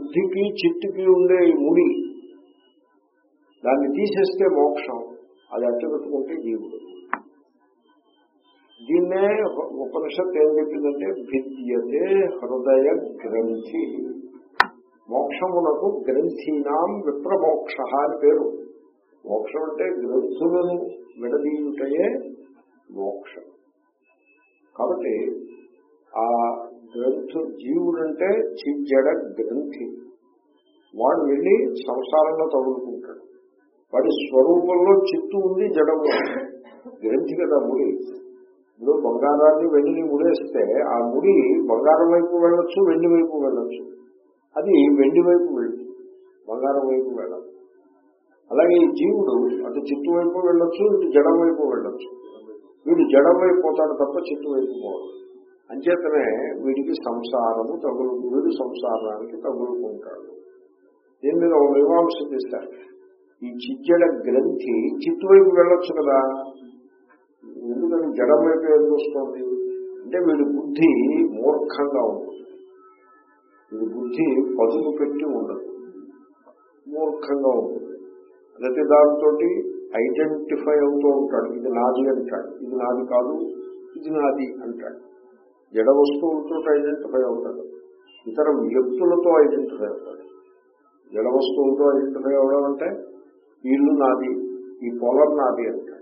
బుద్ధికి చిట్టుకి ఉండే ముడి దాన్ని తీసేస్తే మోక్షం. అది అట్టబెట్టుకుంటే జీవుడు. దీన్నే ఉపనిషత్తు ఏం చెప్పిందంటే భిద్యతే హృదయ గ్రంథి. మోక్షమునకు గ్రంథీనాం విప్రమోక్ష అని పేరు. మోక్షం అంటే గ్రంథులను విడదీయుటయే మోక్షం. కాబట్టి ఆ గ్రంథు జీవుడంటే చిజ్జడ గ్రంథి. వాడు వెళ్ళి సంసారంలో తగులుకుంటాడు. వాడి స్వరూపంలో చిత్తు ఉంది జడము గ్రంథి కదా ముడి. ఇప్పుడు బంగారాన్ని వెండిని ముడేస్తే ఆ ముడి బంగారం వైపు వెళ్ళొచ్చు వెండి వైపు వెళ్ళొచ్చు. అది వెండి వైపు వెళ్తుంది బంగారం వైపు వెళ్ళదు. అలాగే ఈ జీవుడు అటు చిట్టు వైపు వెళ్ళొచ్చు ఇటు జడం వైపు వెళ్ళొచ్చు. వీడు జడం వైపు పోతాడు తప్ప చిట్టు వైపు పోడు. అంచేతనే వీడికి సంసారము తగులు వీడు సంసారానికి తగులుకుంటాడు. దీని మీద ఒక మీమాంస చేస్తారు ఈ చిజ్జడ గ్రంథి చిత్తు వైపు వెళ్ళొచ్చు కదా. ఎందుకని జడం వైపు ఏం అంటే వీడి బుద్ధి మూర్ఖంగా ఉంటుంది. వీడి బుద్ధి పదులు పెట్టి ఉండదు. మూర్ఖంగా ఉంటుంది. ప్రతి దాంతో ఐడెంటిఫై అవుతూ ఉంటాడు. ఇది నాది అంటాడు. ఇది నాది కాదు. ఇది నాది అంటాడు. జడ వస్తువులతో ఐడెంటిఫై అవుతాడు. ఇతర వ్యక్తులతో ఐడెంటిఫై అవుతాడు. జడ వస్తువులతో ఐడెంటిఫై అవడం అంటే ఇల్లు నాది ఈ పొలం నాది అంటాడు.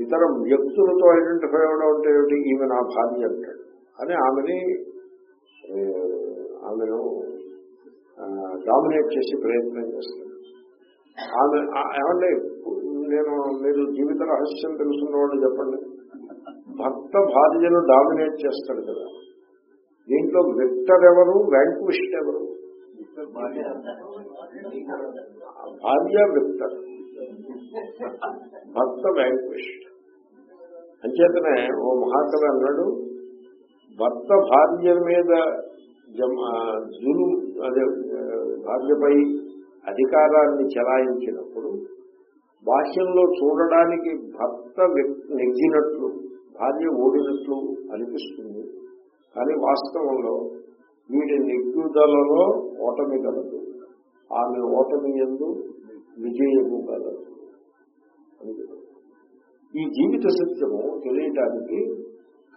ఇతర వ్యక్తులతో ఐడెంటిఫై అవడం అంటే ఏమిటి? ఈమె నా భార్య అంటాడు. అని ఆమెని ఆమెను డామినేట్ చేసి ప్రయత్నం చేస్తాడు. ఆమె ఏమంటే నేను మీరు జీవిత రహస్యం తెలుసున్న వాళ్ళు చెప్పండి. భర్త భార్యను డామినేట్ చేస్తాడు కదా. దీంట్లో విక్టర్ ఎవరు? వ్యాంక్విస్ట్ ఎవరు? భార్య విక్టర్. భర్త వ్యాంక్విస్ట్ అంచేతనే ఓ మహాకవి అన్నాడు భర్త భార్య మీద జులు అదే భార్యపై అధికారాన్ని చెలాయించినప్పుడు బాహ్యంలో చూడడానికి భర్త నెగ్గినట్లు భార్య ఓడినట్లు అనిపిస్తుంది. కానీ వాస్తవంలో వీడి నెగ్గుదలలో ఓటమి కలదు. ఆమె ఓటమి ఎందు విజయము కలదు. ఈ జీవిత సత్యము తెలియటానికి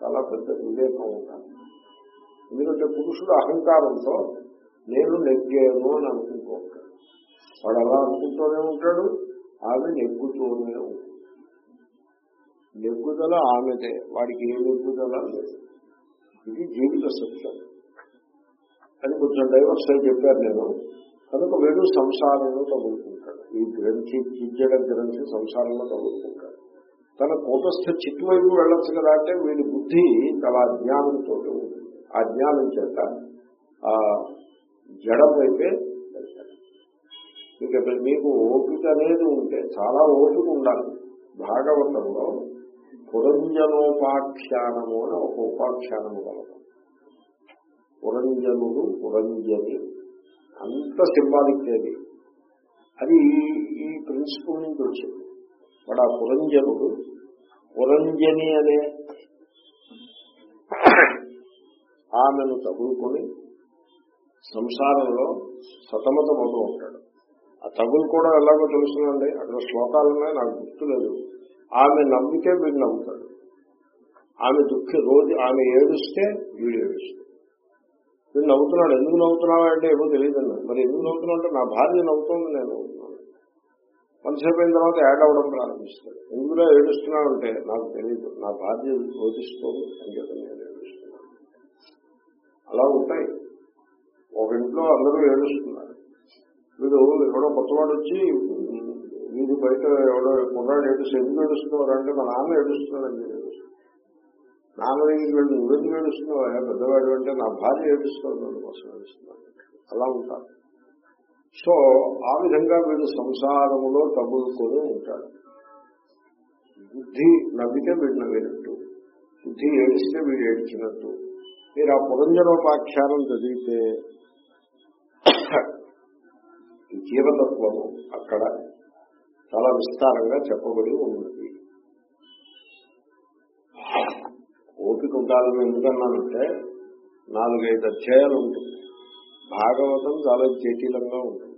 చాలా పెద్ద వివేకం ఉండాలి. ఎందుకంటే పురుషుడు అహంకారంతో నేను నెగ్గాను అని అనుకుంటూ ఉంటాడు. వాడు అలా అనుకుంటూనే ఉంటాడు ఆమె నెగ్గుతూనే ఉంటాడు. నెగ్గుదల ఆమెదే. వాడికి ఏ నెగ్గుదల లేదు ఇది జీవిత సత్యం. అని కొంచెం డైవర్స్ అని చెప్పారు నేను. కనుక వీడు సంసారంలో తగులుకుంటాడు. ఈ గ్రంథి చిజ్జడ గ్రంథి సంసారంలో తగులుకుంటాడు. తన కూటస్థ చిట్టు వైపు వెళ్ళొచ్చు కదా అంటే వీడి బుద్ధి చాలా అజ్ఞానంతో ఆ జ్ఞానం చేత ఆ జడం వైపే వెళ్తాడు. మీకు మీకు ఓపిక అనేది ఉంటే చాలా ఓపిక ఉండాలి. భాగవతంలో పురంజనోపాఖ్యానము అని ఒక ఉపాఖ్యానము కలదు. పురంజనుడు పురంజని. అంత సింబాలిక్ అది అది ఈ- ప్రిన్సిపల్ నుంచి వచ్చింది. వాడు ఆ పురంజనుడు పురంజని అనే ఆమెను తగులుకొని సంసారంలో సతమతమవుతూ ఉంటాడు. ఆ తగులు కూడా ఎలాగో తెలుసునండి అక్కడ శ్లోకాలు ఉన్నాయి నాకు గుర్తులేదు. ఆమె నవ్వితే వీడు నవ్వుతాడు. ఆమె దుఃఖి రోజు ఆమె ఏడుస్తే వీడు ఏడుస్తాడు. వీడు నవ్వుతున్నాడు. ఎందుకు నవ్వుతున్నావా అంటే ఏమో తెలియదు మరి ఎందుకు నవ్వుతున్నావు అంటే నా భార్య నవ్వుతోంది నేను నవ్వుతున్నాను కొంతసేపు అయిన తర్వాత యాడ్ అవ్వడం ప్రారంభిస్తాడు. ఎందుకులో ఏడుస్తున్నావు అంటే నాకు తెలియదు నా భార్య రోధిస్తోంది అని చెప్పి నేను ఏడుస్తున్నాను. అలా ఉంటాయి. ఒక ఇంట్లో అందరూ ఏడుస్తున్నారు. వీడు ఎవడో కొత్తవాడు వచ్చి వీధి బయట ఎవడో కుర్రాడు ఏడుస్తూ ఎందుకు ఏడుస్తున్నారు అంటే మా నాన్న ఏడుస్తున్నాడని నేను నాన్న దగ్గరికి వెళ్ళి నువ్వెందుకు ఏడుస్తున్నావు? పెద్దవాడు అంటే నా భార్య ఏడుస్తుంది అందుకోసం ఏడుస్తున్నాను అలా ఉంటారు. సో ఆ విధంగా వీడు సంసారములో తగులుకొని ఉంటాడు. బుద్ధి నవ్వితే వీడు నవ్వినట్టు బుద్ధి ఏడిస్తే వీడు ఏడ్చినట్టు. మీరు ఆ పురంజనోపాఖ్యానం చదివితే జీవతత్వము అక్కడ చాలా విస్తారంగా చెప్పబడి ఉన్నది. ఓపిక ఉండాలని ఎందుకన్నానంటే నాలుగైదు అధ్యాయాలు ఉంటుంది భాగవతం చాలా జటిలంగా ఉంటుంది.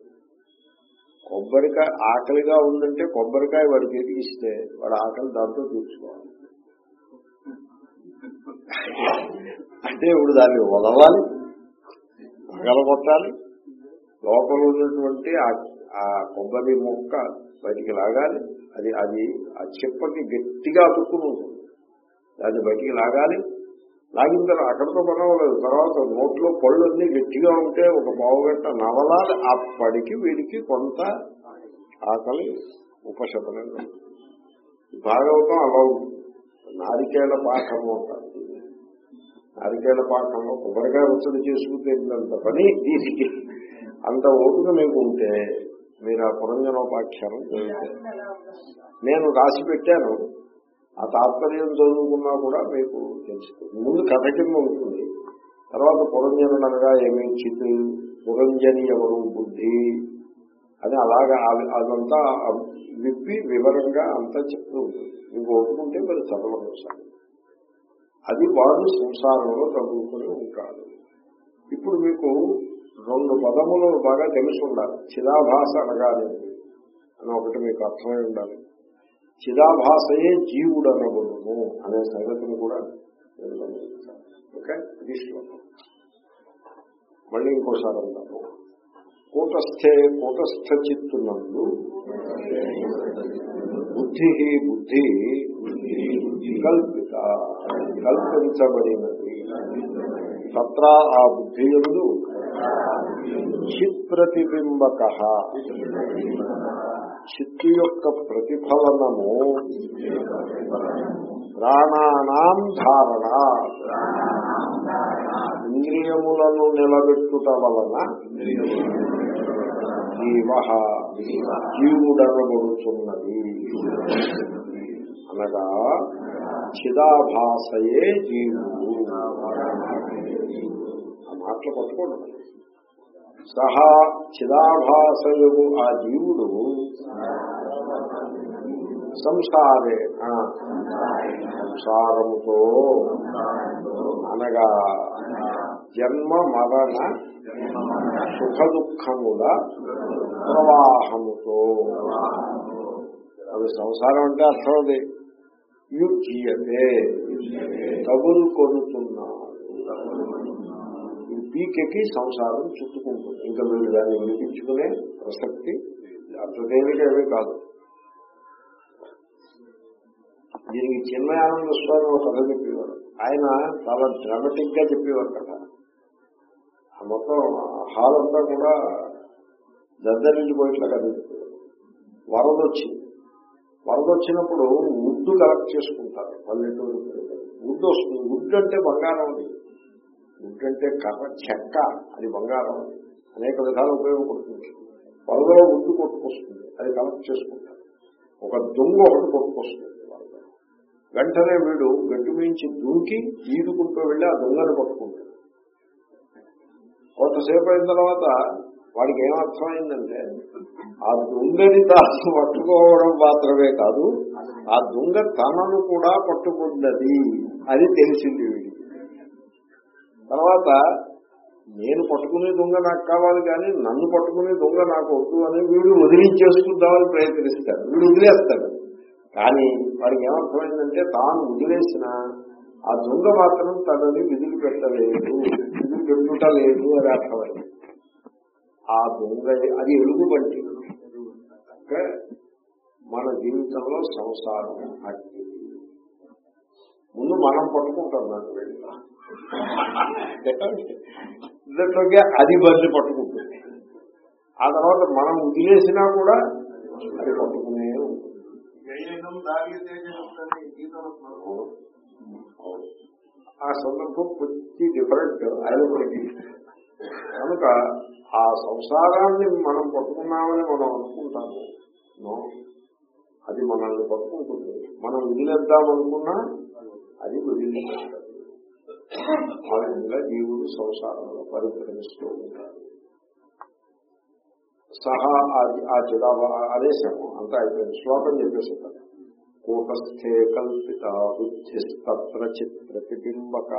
కొబ్బరికాయ ఆకలిగా ఉందంటే కొబ్బరికాయ వాడి చేతికి ఇస్తే వాడు ఆకలి దాంతో తీర్చుకోవాలి. అంటే ఇప్పుడు దాన్ని వదలాలి పగలగొట్టాలి లోపల ఉన్నటువంటి ఆ- కొబ్బరి మొక్క బయటికి లాగాలి అది అది ఆ చెప్పకి గట్టిగా అతుక్కుని ఉంటుంది. దాన్ని బయటికి లాగాలి. లాగిన తర్వాత అక్కడితో పడవలేదు తర్వాత నోట్లో పళ్ళు అన్ని గట్టిగా ఉంటే ఒక పావుగంట నవలాలి. అప్పటికి వీడికి కొంత ఆకలి ఉపశమనం భాగవతం అలా ఉంటుంది నారికేళ పాఠము అంటారు. నారికేళ పాఠంలో కొబ్బరికాయ ఉచ్చడి చేసుకుంటేంత పని? దీనికి అంత ఓపిక మీకు ఉంటే మీరు ఆ పురంజనోపాఖ్యానం నేను రాసి పెట్టాను. ఆ తాత్పర్యం చదువుకున్నా కూడా మీకు తెలుస్తుంది ముందు కథ కింద ఉంటుంది. తర్వాత పురంజనుడనగా ఏమి? చిత్ పురంజని ఎవరు? బుద్ధి. అని అలాగా అదంతా విప్పి వివరంగా అంతా చెప్తూ ఉంటుంది. మీకు ఒప్పుకుంటే మరి చదవడం సార్ అది వాడు సంసారంలో చదువుకుని ఉంటాడు. ఇప్పుడు మీకు రెండు పదములు బాగా తెలిసి ఉండాలి చిదాభాస అనగానేది అని ఒకటి మీకు అర్థమై ఉండాలి. చిదాభాసయే జీవుడు అనబడును అనే సంగతిని కూడా మీరు గమనించాలి. ఓకే? ఇది శ్లోకం. మళ్ళీ ఇంకోసారి అంటాము కూటస్థే కూటస్థ చిత్తునందు బుద్ధి బుద్ధి కల్పిత కల్పించబడినది. తత్ర ఆ బుద్ధి ఎందు ప్రతిబింబక చిత్తు యొక్క ప్రతిఫలనము ప్రాణానాం ధారణ. ఇంద్రియములను నిలబెట్టుట వలన జీవ జీవుడనబడుతున్నది అనగా చిదాభాసయే జీవుడు. ఆ మాటలు పట్టుకోండి. సహా చిదాభాసయుడు ఆ జీవుడు సంసారే సంసారముతో అనగా జన్మ మరణ సుఖ దుఃఖముల ప్రవాహముతో. అవి సంసారం అంటే అర్థం అది. యుజ్యతే తగులు కొనుతున్నాడు ఈ పీకెకి సంసారం చుట్టుకుంటుంది. ఇంకా మీరు దాన్ని వినిపించుకునే ప్రసక్తి అంత కాదు. దీనికి చిన్న ఆనంద స్వామి ఒక కథ చెప్పేవారు. ఆయన చాలా డ్రామాటిక్గా చెప్పేవారు కథ. ఆ మొత్తం హాల్ అంతా కూడా దద్దరించిపోయేట్లా కథ చెప్పేవారు. వరద వచ్చింది. వరద వచ్చినప్పుడు ముద్దు కలెక్ట్ చేసుకుంటారు పల్లెటూరు ముద్దు వస్తుంది. ముద్దు అంటే బంగారం అది. ముద్దు అంటే కర్ర చెక్క అది బంగారం. అనేక విధాలు ఉపయోగపడుతుంది. వాళ్ళలో ముద్దు కొట్టుకొస్తుంది అది కలెక్ట్ చేసుకుంటారు. ఒక దొంగ ఒకటి కొట్టుకొస్తుంది వరదలో. వెంటనే వీడు గట్టు మించి దూకి ఈదుకుంటూ వెళ్ళి ఆ దొంగను పట్టుకుంటాడు. కొంతసేపు అయిన తర్వాత వాడికి ఏమర్థమైందంటే ఆ దొంగని తాను పట్టుకోవడం మాత్రమే కాదు ఆ దొంగ తనను కూడా పట్టుకున్నది అది తెలిసింది తర్వాత నేను పట్టుకునే దొంగ నాకు కావాలి కానీ నన్ను పట్టుకునే దొంగ నాకు వద్దు అని వీడు వదిలించేసుకుందామని ప్రయత్నిస్తాడు. వీడు వదిలేస్తాడు. కానీ వాడికి ఏమర్థమైందంటే తాను వదిలేసిన ఆ దొంగ మాత్రం తనని విధులు పెట్టలేదు విధులు పెట్టుట లేదు అని అర్థమైంది. ఆ దొంగ అది ఎలుగుబంటి మన జీవితంలో సంసారం అట్టి ముందు మనం పట్టుకుంటాం నాకు వెళ్ళి అది బల్లి పట్టుకుంటుంది. ఆ తర్వాత మనం వదిలేసినా కూడా అది పట్టుకునే. ఆ సందర్భం కొద్ది డిఫరెంట్ అయినప్పటికీ కనుక ఆ సంసారాన్ని మనం పట్టుకున్నామని మనం అనుకుంటాము. అది మనల్ని పట్టుకుంటుంది. మనం వదిలేద్దామనుకున్నా అది వదిలిపెట్టదు ఆ విధంగా జీవుడు సంసారంలో పరిభ్రమిస్తూ ఉంటాడు. సహా ఆ- ఆ చిదాభ ఆదేశము అంతా అయిపోయింది. శ్లోకం చెప్పేసి కూటస్థే కల్పిత బుద్ధిస్తత్ర చిత్ ప్రతిబింబక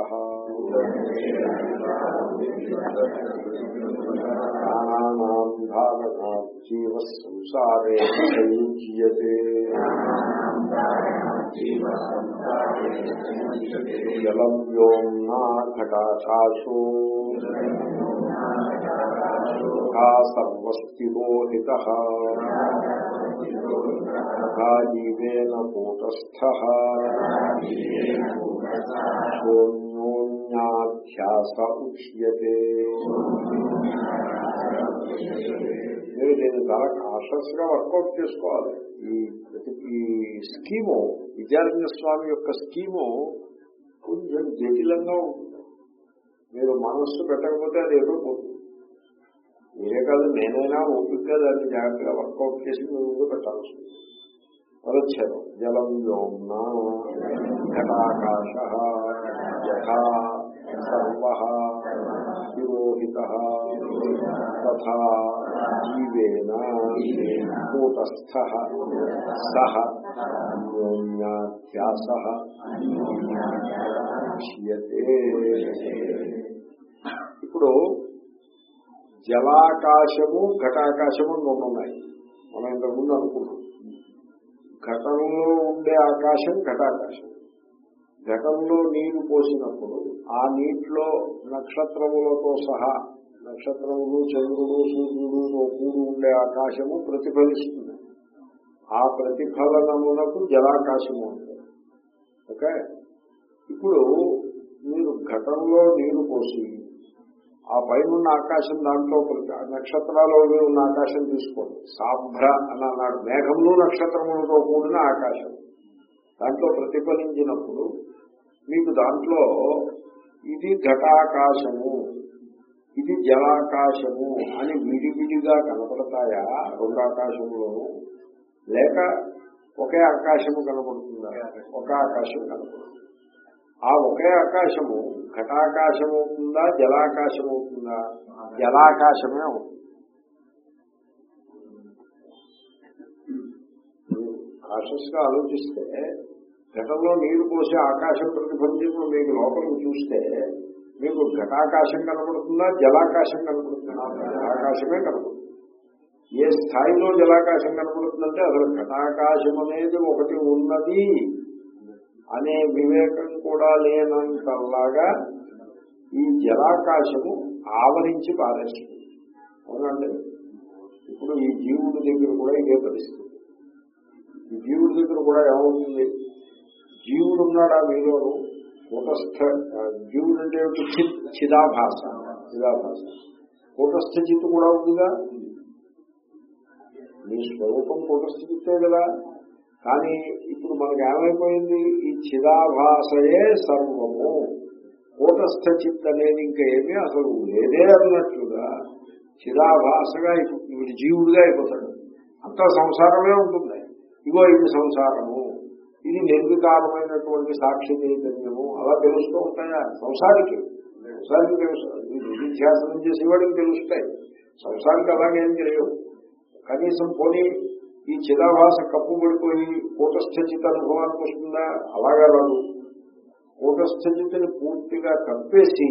ప్రాణానాం ధారణా జీవ సంసారే సంయుజ్యతే జలం వ్యోమ్నా ఘటాకాశో తథా సర్వస్థిరోహిత తథా జీవేన కూటస్థ. శూన్యోన్యాధ్యాస ఉచ్యతే మీరు దీన్ని చాలా కాషస్గా వర్కౌట్ చేసుకోవాలి. ఈ ఈ స్కీము విద్యారణ్య స్వామి యొక్క స్కీము కొంచెం జటిలంగా ఉంటుంది. మీరు మనస్సు పెట్టకపోతే అది ఏదో పోతుంది. మీరే కాదు నేనైనా ఓపికగా దాన్ని జాగ్రత్తగా వర్కౌట్ చేసి మీ ముందు పెట్టాల్సి ఉంది పదచ్ఛేదం జలం వ్యోమ్న ఘటాకాశ యథా సర్వ తిరోహిత తథా జీవేన కూటస్థ సహ అన్యోన్యాధ్యాస ఇప్పుడు జలాకాశము ఘటాకాశము అని రెండు ఉన్నాయి. మనం ఇంతకుముందు అనుకున్నాం. ఘటంలో ఉండే ఆకాశం ఘటాకాశం. ఘటంలో నీరు పోసినప్పుడు ఆ నీటిలో నక్షత్రములతో సహా నక్షత్రములు చంద్రుడు సూర్యుడు కూడి ఉండే ఆకాశము ప్రతిఫలిస్తుంది. ఆ ప్రతిఫలనమునకు జలాకాశము ఉంటుంది ఓకే? ఇప్పుడు మీరు ఘటంలో నీరు పోసి ఆ పైన ఆకాశం దాంట్లో నక్షత్రాలు ఉన్న ఆకాశం తీసుకోండి. సాభ్ర అని అన్నాడు. మేఘములు నక్షత్రములతో కూడిన ఆకాశం. దాంట్లో ప్రతిఫలించినప్పుడు మీకు దాంట్లో ఇది ఘటాకాశము ఇది జలాకాశము అని విడివిడిగా కనపడతాయా? రెండు ఆకాశములోను. లేక ఒకే ఆకాశము కనపడుతుందా? ఒక ఆకాశం కనపడుతుంది. ఆ ఒకే ఆకాశము ఘటాకాశం అవుతుందా జలాకాశం అవుతుందా జలాకాశమే అవుతుంది. కాషస్గా ఆలోచిస్తే ఘటంలో నీరు పోసే ఆకాశం ప్రతిఫలించినప్పుడు మీకు లోపలికి చూస్తే మీకు ఘటాకాశం కనపడుతుందా జలాకాశం కనపడుతుందా? ఆకాశమే కనపడుతుంది. ఏ స్థాయిలో జలాకాశం కనపడుతుందంటే అసలు ఘటాకాశం అనేది ఒకటి ఉన్నది అనే వివేకం కూడా లేనంతలాగా ఈ జలాకాశము ఆవరించి పారేస్తుంది. అవునండి? ఇప్పుడు ఈ జీవుడి దగ్గర కూడా ఇదే పరిస్థితి. ఈ జీవుడి దగ్గర కూడా ఏమవుతుంది? జీవుడు ఉన్నాడా మీలోను కూటస్థ జీవుడు అంటే చిదాభాష చిదాభాష కూటస్థ చిత్తు కూడా ఉందిగా? మీ స్వరూపం కూటస్థ చిత్తే కదా. కానీ ఇప్పుడు మనకు ఏమైపోయింది ఈ చిరాభాషయే సర్వము. కూటస్థ చిత్ అనేది ఇంకా ఏమీ అసలు లేదే అన్నట్లుగా చిరాభాషగా ఇప్పుడు వీడు జీవుడిగా అయిపోతాడు. అంత సంసారమే ఉంటుంది. ఇగో ఇది సంసారము. ఇది నిర్వికారమైనటువంటి సాక్షి చైతన్యము. అలా తెలుస్తూ ఉంటాయా? సంసారికి. సంసారికి తెలుస్తుంది. విధ్యాసనం చేసేవాడికి తెలుస్తాయి. సంసారికి అలాగేం తెలియవు కనీసం పోనీ ఈ చిదాభాస కప్పు పడిపోయి కూటస్థచిత అనుభవానికి వస్తుందా? అలాగా రాదు. కూటస్థచితని పూర్తిగా కప్పేసి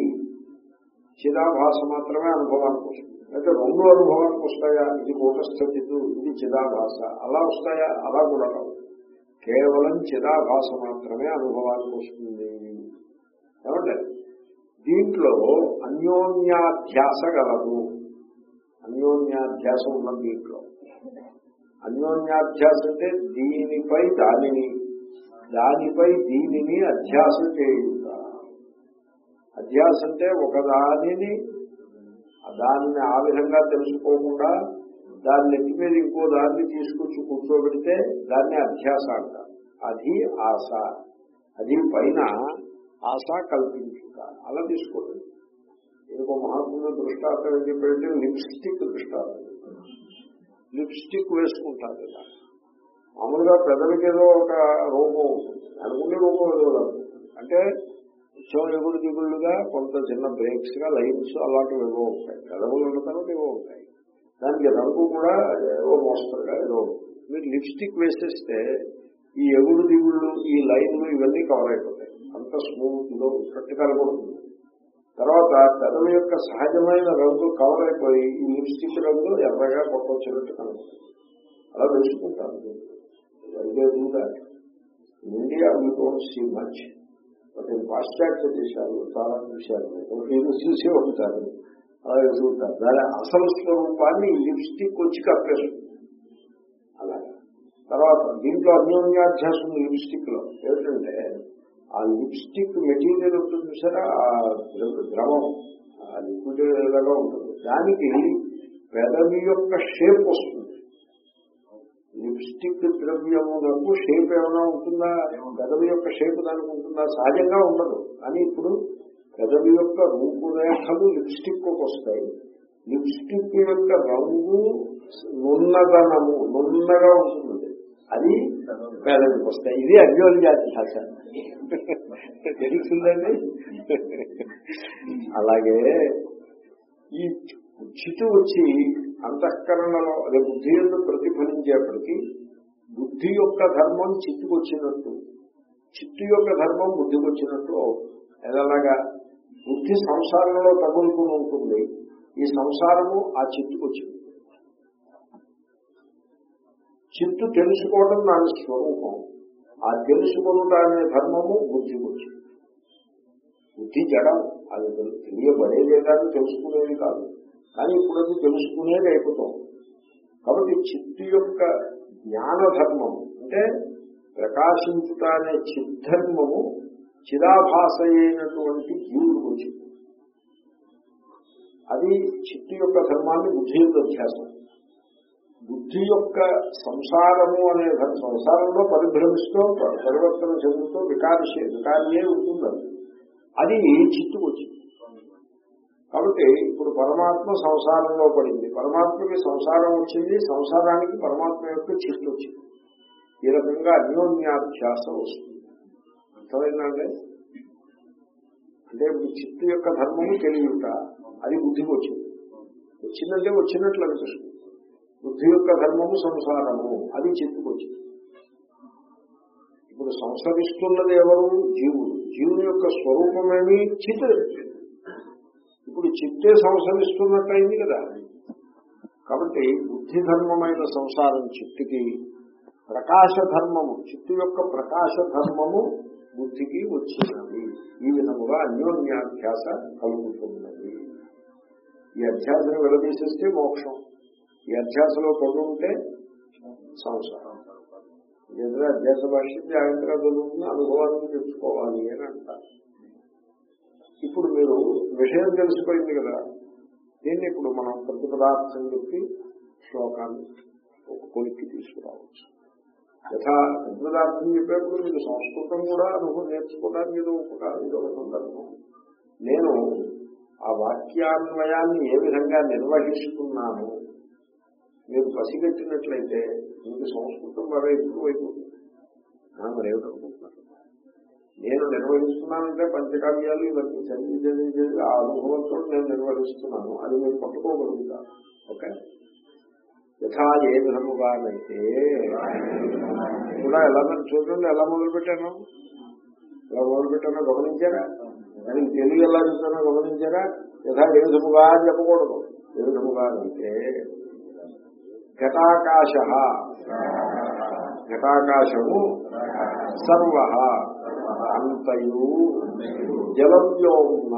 చిదాభాస మాత్రమే అనుభవానికి వస్తుంది. అయితే రెండు అనుభవానికి వస్తాయా? ఇది కూటస్థచితు ఇది చిదాభాస అలా వస్తాయా? అలా కూడా రావు. కేవలం చిదాభాస మాత్రమే అనుభవానికి వస్తుంది. ఏమంటే దీంట్లో అన్యోన్యాధ్యాస గలదు. అన్యోన్యాధ్యాసం ఉన్న దీంట్లో. అన్యోన్యాధ్యాస అంటే దీనిపై దానిని దానిపై దీనిని అధ్యాస చేయుట అధ్యాస అంటే ఒకదానిని దానిని ఆ విధంగా తెలుసుకోకుండా దాన్ని ఎత్తి మీద ఇంకో దాన్ని తీసుకొచ్చి కూర్చోబెడితే దాన్ని అధ్యాస అంటారు. అది ఆశ. అది పైన ఆశ కల్పించుట. అలా తీసుకోండి. ఇంకో మహాత్ముడు దృష్టాంతం ఏం చెప్పాడంటే లిప్స్టిక్ దృష్టాంతం. లిప్స్టిక్ వేసుకుంటారు కదా మామూలుగా పెదవికి ఏదో ఒక రూపం ఉంటుంది. అనుకునే రూపం ఏదో అంటే కొంచెం ఎగుడు దిగుళ్ళుగా కొంత చిన్న బ్రేక్స్గా లైన్స్ అలాంటివి ఏవో ఉంటాయి. పెదవులు ఉన్న తర్వాత ఏవో ఉంటాయి. దానికి రంగు కూడా ఏదో మోస్తరుగా ఏదో మీరు లిప్స్టిక్ వేసేస్తే ఈ ఎగుడు దిగుళ్ళు ఈ లైన్లు ఇవన్నీ కవర్ అయిపోతాయి. అంత స్మూత్గా ఉన్నట్టు తర్వాత పెదవి యొక్క సహజమైన రంగు కవర్ అయిపోయి ఈ లిప్స్టిక్ రంగు ఎర్రగా కొట్టొచ్చినట్టు కనబడుతుంది అలా తెలుసుకుంటాను India we don't see much. But పాశ్చాత్య దేశాలు చాలా చూశారు మీరు చూసే ఉంటారు. అలా ఎదుగుతారు దాని అసలు స్వరూపాన్ని లిప్స్టిక్ వచ్చి కప్పేస్తుంది. అలా. తర్వాత దీంట్లో అన్యోన్యాధ్యాసం లిప్స్టిక్లో ఏమిటంటే ఆ లిప్స్టిక్ మెటీరియల్ ఉంటుంది చూసారా? ఆ ద్రవం ఆ లిక్విడ్ లాగా ఉంటుంది. దానికి పెదవి యొక్క షేప్ వస్తుంది. లిప్స్టిక్ ద్రవ్యమునకు షేప్ ఏమైనా ఉంటుందా? పెదవి యొక్క షేప్ దానికి ఉంటుందా? సహజంగా ఉండదు. కానీ ఇప్పుడు పెదవి యొక్క రూపురేఖలు లిప్స్టిక్ వస్తాయి. లిప్స్టిక్ యొక్క రంగు నున్నదనము నున్నగా ఉంటుంది. అది పేదలకు వస్తాయి. ఇది అన్యోన్య జాతి భాష. తెలుస్తుందండి? అలాగే ఈ చిటు వచ్చి అంతఃకరణలో అదే బుద్ధి ఎందు ప్రతిఫలించేప్పటికీ బుద్ధి యొక్క ధర్మం చిట్టుకు వచ్చినట్టు చిట్టు యొక్క ధర్మం బుద్ధికి వచ్చినట్టు ఎలాగా బుద్ధి సంసారంలో తగులుకుని ఉంటుంది. ఈ సంసారము ఆ చిట్టుకు వచ్చింది చిత్తు తెలుసుకోవడం దాని స్వరూపం. ఆ తెలుసుకునుట అనే ధర్మము బుద్ధి బుద్ధి బుద్ధి జడం అది తెలియబడేదే కానీ తెలుసుకునేది కాదు. కానీ ఇప్పుడు అది తెలుసుకునేది అయిపోతాం. కాబట్టి చిత్తు యొక్క జ్ఞాన ధర్మము అంటే ప్రకాశించుట అనే చిద్ధర్మము చిదాభాస అయినటువంటి జీవుడికి వచ్చింది. అది చిత్తు యొక్క ధర్మాన్ని బుద్ధి యొక్క అధ్యాసం బుద్ధి యొక్క సంసారము అనే సంసారంలో పరిభ్రమిస్తూ పరివర్తన చెందుతూ వికారిషే వికారియే ఉంటుంది అది. చిత్తుకొచ్చింది కాబట్టి ఇప్పుడు పరమాత్మ సంసారంలో పడింది. పరమాత్మకి సంసారం వచ్చింది సంసారానికి పరమాత్మ యొక్క చిత్తు వచ్చింది. ఈ రకంగా అన్యోన్యాధ్యాస వస్తుంది. అర్థమైందండి? అంటే ఇప్పుడు చిత్తు యొక్క ధర్మము తెలియట అది బుద్ధికి వచ్చింది. వచ్చిందంటే వచ్చినట్లు అనిపిస్తుంది. బుద్ధి యొక్క ధర్మము సంసారము. అది చెప్పుకొచ్చింది. ఇప్పుడు సంసరిస్తున్నది ఎవరు? జీవుడు. జీవుని యొక్క స్వరూపమేమి చిత్ ఇప్పుడు చిత్తే సంసరిస్తున్నట్టయింది కదా. కాబట్టి బుద్ధి ధర్మమైన సంసారం చిత్తుకి ప్రకాశ ధర్మము చిత్తు యొక్క ప్రకాశ ధర్మము బుద్ధికి వచ్చినది. ఈ విధముగా అన్యోన్యాధ్యాస కలుగుతున్నది. ఈ అధ్యాసను విడదీసేస్తే మోక్షం. ఈ అధ్యాసలో ఉంటే సంసారం. ఏదైనా అధ్యాస భాష జాగ్రత్తగా దొరుకుతుంది అనుభవాన్ని తెచ్చుకోవాలి అని అంటారు. ఇప్పుడు మీరు విషయం తెలిసిపోయింది కదా దీన్ని ఇప్పుడు మనం ప్రతిపదార్థం చెప్పి శ్లోకాన్ని ఒక కొలిక్కి తీసుకురావచ్చు. యథా ప్రతిపదార్థం చెప్పేప్పుడు మీరు సంస్కృతం కూడా అనుభవం నేర్చుకోవడానికి ఏదో ఉపకారం ఏదో ఒక సందర్భం. నేను ఆ వాక్యాన్వయాన్ని ఏ విధంగా నిర్వహిస్తున్నాను మీరు పసిగట్టినట్లయితే మీకు సంస్కృతం బాగా ఎక్కువ అయిపోతుంది. మరి ఏమిటనుకుంటున్నారు నేను నిర్వహిస్తున్నానంటే పంచకావ్యాలు ఇవన్నీ చదివి చదివి చదివి ఆ అనుభవంతో నేను నిర్వహిస్తున్నాను. అది మీరు పట్టుకోగలుగుతారు. ఓకే? యథా ఏ విధముగానైతే కూడా ఎలా మరి చూడండి ఎలా మొదలు పెట్టాను ఎలా మొదలు పెట్టానో గమనించారా? దానికి తెలుగు ఎలా చెప్తానో గమనించారా? యథా ఏ విధముగా అని చెప్పకూడదు. ఏ విధముగానైతే ఘటాకాశ. ఘటాకాశము సర్వ. అంతయు జలవ్యోమ్న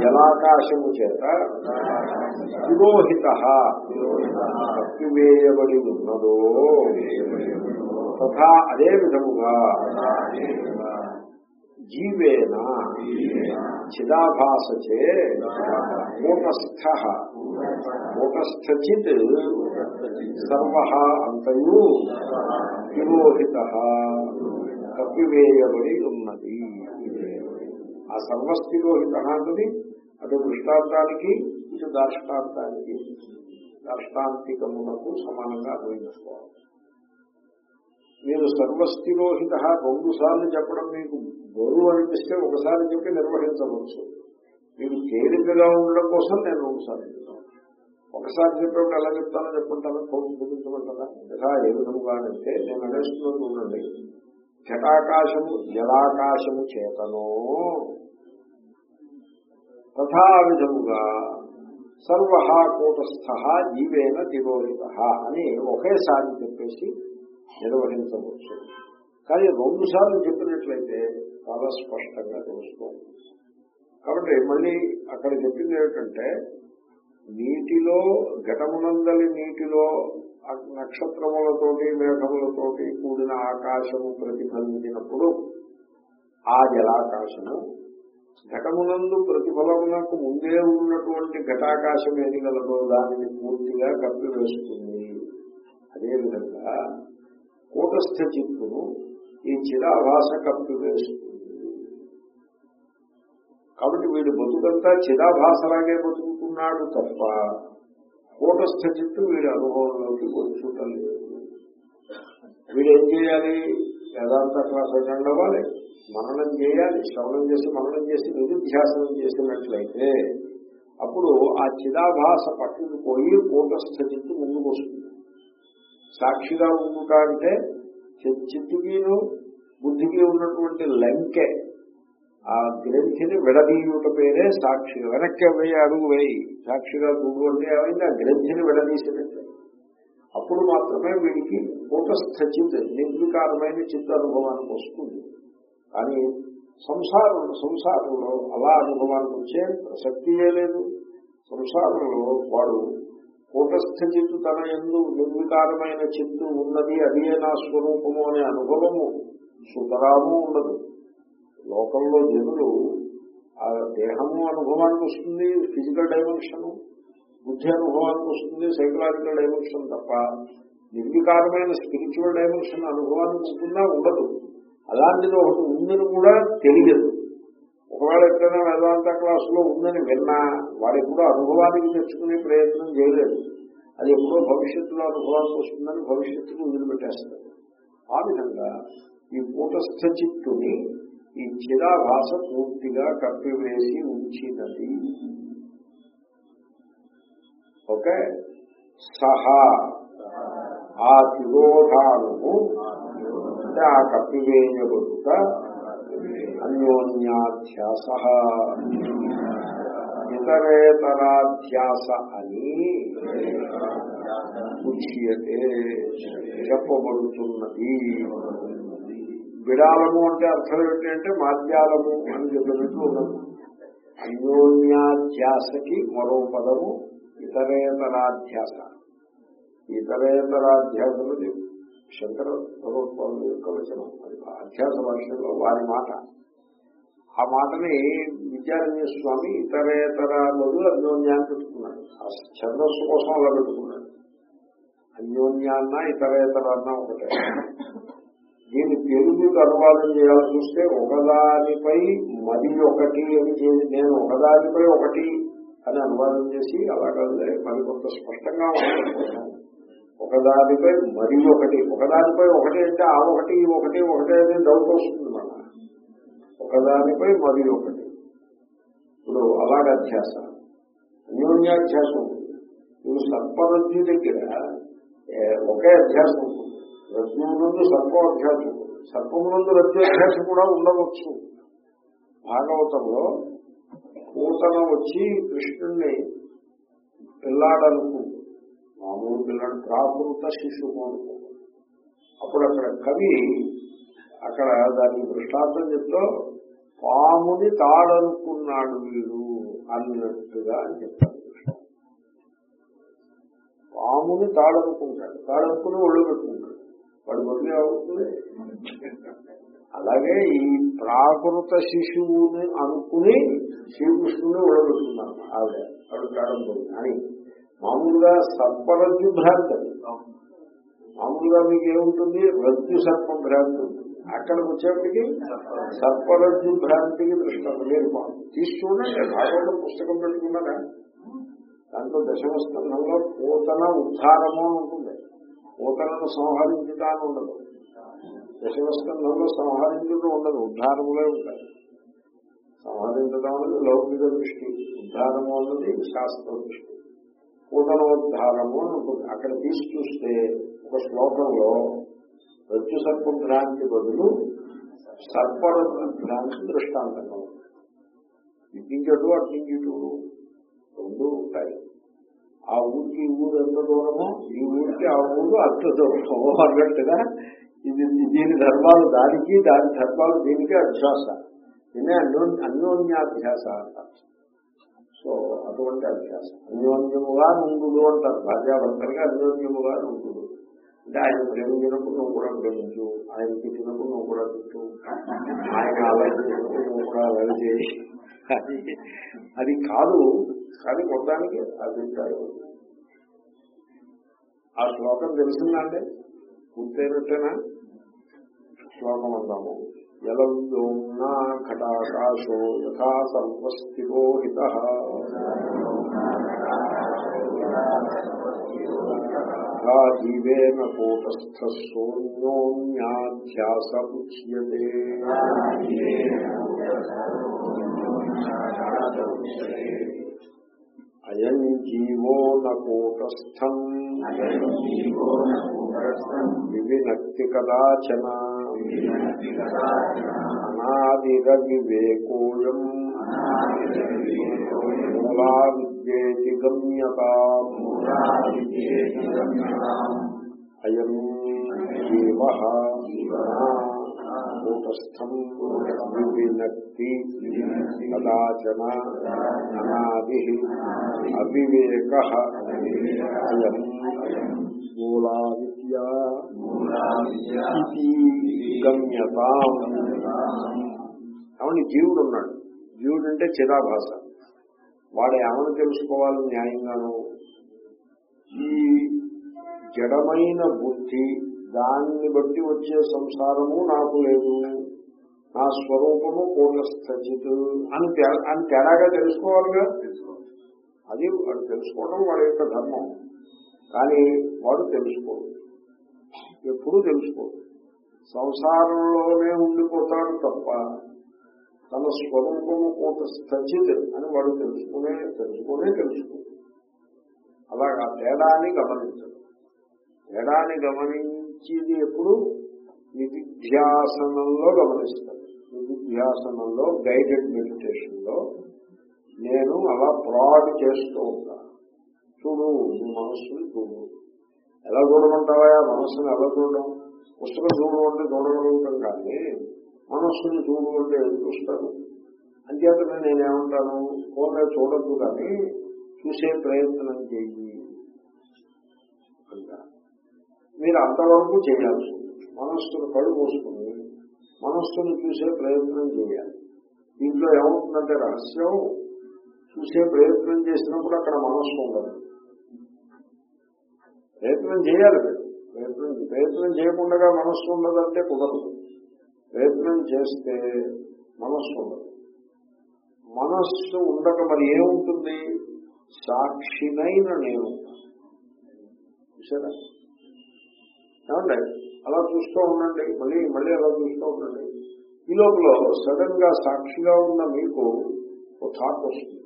జలాకాశము చేత పురోహిత కప్పివేయబడి ఉన్నదో. తథా అదే విధముగా జీవేన చిదాభాసచే కూటస్థ కూటస్థచిత్ సర్వ అంతయు విరోహిత. కప్పివేయబడి ఉన్నది. ఆ సర్వస్థిరోహిత అన్నది అటు దృష్టాంతానికి ఇటు దాష్టాంతానికి దాష్టాంతికమునకు సమానంగా అన్వయించుకోవాలి మీరు సర్వస్థిరోహిత రెండు సార్లు చెప్పడం మీకు బరువు అనిపిస్తే ఒకసారి చెప్పి నిర్వహించవచ్చు. మీరు తేలికగా ఉండడం కోసం నేను రెండుసార్లు చెప్తాను. ఒకసారి చెప్పేప్పుడు ఎలా చెప్తానో చెప్పుకుంటాను కోర్టు చూపించమంటారా? యథా ఏ విధముగా అంటే నేను అనేస్తున్నా ఉండండి. ఘటాకాశము జలాకాశము చేతనో తథా విధముగా సర్వ కూటస్థ జీవేన తిరోహిత అని ఒకేసారి చెప్పేసి నిర్వహించవచ్చు. కానీ రెండు సార్లు చెప్పినట్లయితే చాలా స్పష్టంగా తెలుసుకోవచ్చు కాబట్టి మళ్ళీ అక్కడ చెప్పింది ఏమిటంటే నీటిలో ఘటమునందలి నీటిలో నక్షత్రములతోటి మేఘములతోటి కూడిన ఆకాశము ప్రతిఫలించినప్పుడు ఆ జలాకాశము ఘటమునందు ప్రతిఫలమునకు ముందే ఉన్నటువంటి ఘటాకాశం ఏది గలదో దానిని పూర్తిగా కప్పివేస్తుంది. అదేవిధంగా కూటస్థ చిత్తును ఈ చిరాభాష కప్పివేస్తుంది కాబట్టి వీడు బతుకంతా చిరాభాసలాగే బతుకుతున్నాడు తప్ప కూటస్థ చిత్తు వీడి అనుభవంలోకి వచ్చుటం లేదు వీడేం చేయాలి? వేదాంత క్లాస్ అటెండ్ అవ్వాలి మననం చేయాలి శ్రవణం చేసి మననం చేసి నిరుధ్యాసనం చేసినట్లయితే అప్పుడు ఆ చిదాభాస పట్టుకుపోయి కూటస్థ చిత్తు ముందుకు వస్తుంది సాక్షిగా ఉండుట అంటే చిత్తుకిను బుద్ధికి ఉన్నటువంటి లంకె ఆ గ్రంథిని విడదీయుట పేరే సాక్షి వెనక్కి వేయి అడుగు వేయి సాక్షిగా చూడు అంటే ఏమైంది? ఆ గ్రంథిని విడదీసినట్టే. అప్పుడు మాత్రమే వీడికి కూటస్థ చిత్ నిర్వికారమైన చిత్త అనుభవానికి వస్తుంది. కానీ సంసారం సంసారంలో అలా అనుభవానికి వచ్చే ప్రసక్తియే లేదు. సంసారంలో వాడు కూటస్థ చిత్తు తన ఎందు నిర్వికారమైన చిత్తు ఉన్నది అదే నా స్వరూపము అనే అనుభవము సుతరాము ఉండదు లోకంలో జనులు ఆ దేహము అనుభవానికి వస్తుంది ఫిజికల్ డైమెన్షన్ బుద్ధి అనుభవానికి వస్తుంది సైకలాజికల్ డైమెన్షన్ తప్ప నిర్వికారమైన స్పిరిచువల్ డైమెన్షన్ అనుభవానికి ఉంటుందా ఉండదు. అలాంటిది ఒకటి ఉందని కూడా తెలియదు. ఒకవేళ ఎక్కడైనా వేదాంత క్లాసులో ఉందని విన్నా వాడు ఎప్పుడూ అనుభవానికి తెచ్చుకునే ప్రయత్నం చేయలేదు. అది ఎప్పుడో భవిష్యత్తులో అనుభవానికి వస్తుందని భవిష్యత్తుకు వదిలిపెట్టేస్తారు ఆ విధంగా ఈ కూటస్థ చిత్తుని ఈ చిరాభాష పూర్తిగా కప్పివేసి ఉంచినది. ఓకే? సహా. ఆ తిరోధాను అంటే ఆ కప్పివేయబడుట అన్యోన్యాధ్యాస. ఇతరేతరాధ్యాస అని ఉచ్యతే చెప్పబడుతున్నది. విడాలము అంటే అర్థం ఏంటంటే మాధ్యాలము అని చెప్పినట్లు ఉన్నది. అన్యోన్యాధ్యాసకి మరో పదము ఇతరేతరాధ్యాస. ఇతరేతరాధ్యాసలు శంకర భగవత్వాలు యొక్క వచనం. అది అధ్యాస భాషలో వారి మాట. ఆ మాటని విద్యారణ్య స్వామి ఇతరేతరాలు అన్యోన్యాన్ని పెట్టుకున్నాడు. ఆ ఛందస్సు కోసం అలా పెట్టుకున్నాడు. అన్యోన్యాన్న ఇతరేతరాన్న ఒకటే. దీన్ని తెలుగుకి అనువాదం చేయాల్సి వస్తే ఒకదానిపై మరి ఒకటి అని చేసి నేను ఒకదానిపై ఒకటి అని అనువాదం చేసి అలాగే మరి కొంత స్పష్టంగా ఉంటుంది. ఒకదానిపై మరి ఒకటి ఒకదానిపై ఒకటి అంటే ఆ ఒకటి ఒకటి ఒకటే అని డౌట్ వస్తుంది మన ఒకదానిపై మరి ఒకటి. ఇప్పుడు అలాగ అధ్యాస అన్యోన్యాధ్యాసం ఉంటుంది ఇప్పుడు సర్పరజ్జు దగ్గర ఒకే అధ్యాసం ఉంటుంది. రజ్జునందు సర్పం అధ్యాసం ఉంటుంది. సర్పమునందు రజ్జు అధ్యాసం కూడా ఉండవచ్చు. భాగవతంలో పూతన వచ్చి కృష్ణుణ్ణి పిల్లాడనుకుంటుంది. మామూలు పిల్లాడు ప్రాకృత శిశువు అనుకుంటుంది. అప్పుడు అక్కడ కవి అక్కడ దానికి దృష్టాంతం చెప్తూ పాముని తాడనుకున్నాడు వీడు అన్నట్టుగా అని చెప్తాడు పాముని తాడనుకుంటాడు. తాడనుకుని ఒళ్ళు పెట్టుకుంటాడు. వాడు బదులు అవుతుంది అలాగే ఈ ప్రాకృత శిశువుని అనుకుని శ్రీకృష్ణుని ఒడబెట్టుకున్నాను ఆవిడ వాడు తాడనుకుని అని మామూలుగా సర్పరజ్జు భ్రాంతి మామూలుగా మీకు ఏముంటుంది? రజ్జు సర్పం భ్రాంతి ఉంటుంది. అక్కడికి వచ్చేప్పటికి సర్పరజ్జు భ్రాంతికి దృష్టాంతం లేదు తీసి చూడండి భాగవతం పుస్తకం పెట్టుకున్నారా దాంట్లో దశమస్కంధంలో పోతన ఉద్ధారము ఉంటుంది. పోతనను సంహరించుట అని ఉండదు. దశమస్కంధంలో సంహరించడం ఉండదు ఉద్ధారములే ఉంటాయి. సంహరించడం అనేది లౌకిక దృష్టి ఉద్ధారము అన్నది శాస్త్ర దృష్టి. పునరుద్ధారము అని ఉంటుంది. అక్కడ తీసి చూస్తే ఒక శ్లోకంలో రజ్జు సర్ప భ్రాంతి బదులు సర్ప భ్రాంతి దృష్టాంతంగా ఉంది అటు అట్టించటు రెండు ఉంటాయి. ఆ ఊరికి ఈ ఊరు ఎంత దూరమో ఈ ఊరికి ఆ ఊరు అంత దూరమో అన్నట్టుగా ఇది దీని ధర్మాలు దానికి దాని ధర్మాలు దీనికి అభ్యాస. ఇదే అన్యో అన్యోన్యాభ్యాస అంటారు. సో అటువంటి అభ్యాసం. అన్యోన్యముగా నుండు అంటారు. భార్యాభర్తలుగా అన్యోన్యముగా నుండు అంటే ఆయన ప్రేమించినప్పుడు నువ్వు కూడా ప్రేమించు ఆయన తిట్టినప్పుడు నువ్వు కూడా తిట్టు ఆయన అలా చేసినప్పుడు నువ్వు కూడా అలా చేయి అది కాదు కానీ మొత్తానికి అభిప్రాయం ఆ శ్లోకం తెలిసిందంటే పూర్తయినట్టేనా శ్లోకం అందాము జలవ్యోమ్నా ఘటాకాశో యథా సర్వస్థిరోహిత యథా జీవేన కూటస్థ శూన్యోన్యాధ్యాస అయం జీవో నూటస్థం వివినక్తి కదాచన. అనాదిర వివేకోయం విద్యేతి గమ్యతా. అయం జీవ కూటస్థం వినక్తి కదాచన అనాది అవివేక అయం మూలా విద్యా గమ్యతాం. జీవుడు ఉన్నాడు. జీవుడు అంటే చిరాభాష వాడు ఏమని తెలుసుకోవాలి న్యాయంగాను. ఈ జడమైన బుద్ధి దాన్ని బట్టి వచ్చే సంసారము నాకు లేదు. నా స్వరూపము కూటస్థిత్ అని అని తేడాగా తెలుసుకోవాలిగా అది వాడు తెలుసుకోవడం వాడి యొక్క ధర్మం. కానీ వాడు తెలుసుకోడు. ఎప్పుడూ తెలుసుకోడు. సంసారంలోనే ఉండిపోతాడు తప్ప తన స్వరూపము కూటస్థిత్ అని వాడు తెలుసుకునే తెలుసుకునే తెలుసుకోడు అలాగా తేడాన్ని గమనించడు తేడాన్ని గమనించేది ఎప్పుడు? నిధిధ్యాసనంలో గమనిస్తాడు. నిధిధ్యాసనంలో గైడెడ్ మెడిటేషన్లో నేను అలా ప్రాడ్ చేస్తూ ఉంటాను చూడు నీ మనస్సుని చూడు. ఎలా చూడమంటావా మనస్సును ఎలా చూడడం? పుస్తకం చూడు అంటే చూడగలుగుతాం కానీ మనస్సుని చూడు అంటే ఏం చూస్తాను అంచేతనే నేనేమంటాను? ఫోన్లో చూడద్దు కానీ చూసే ప్రయత్నం చేయి. అంట మీరు అంతవరకు చేయాల్సి మనస్సును కళ్ళు పోసుకుని మనస్సును చూసే ప్రయత్నం చేయాలి. దీంట్లో ఏమవుతుందంటే రహస్యం చూసే ప్రయత్నం చేసినప్పుడు అక్కడ మనస్సు ఉండదు. ప్రయత్నం చేయాలి. ప్రయత్నం ప్రయత్నం చేయకుండా మనస్సు ఉండదంటే కుదరదు. ప్రయత్నం చేస్తే మనస్సు ఉండదు. మనస్సు ఉండక మరి ఏముంటుంది? సాక్షినైన నేను చూసారా ఏమండి? అలా చూస్తూ ఉండండి. మళ్ళీ మళ్ళీ అలా చూస్తూ ఉండండి. ఈ లోపల సడన్గా సాక్షిగా ఉన్న మీకు ఒక థాట్ వస్తుంది.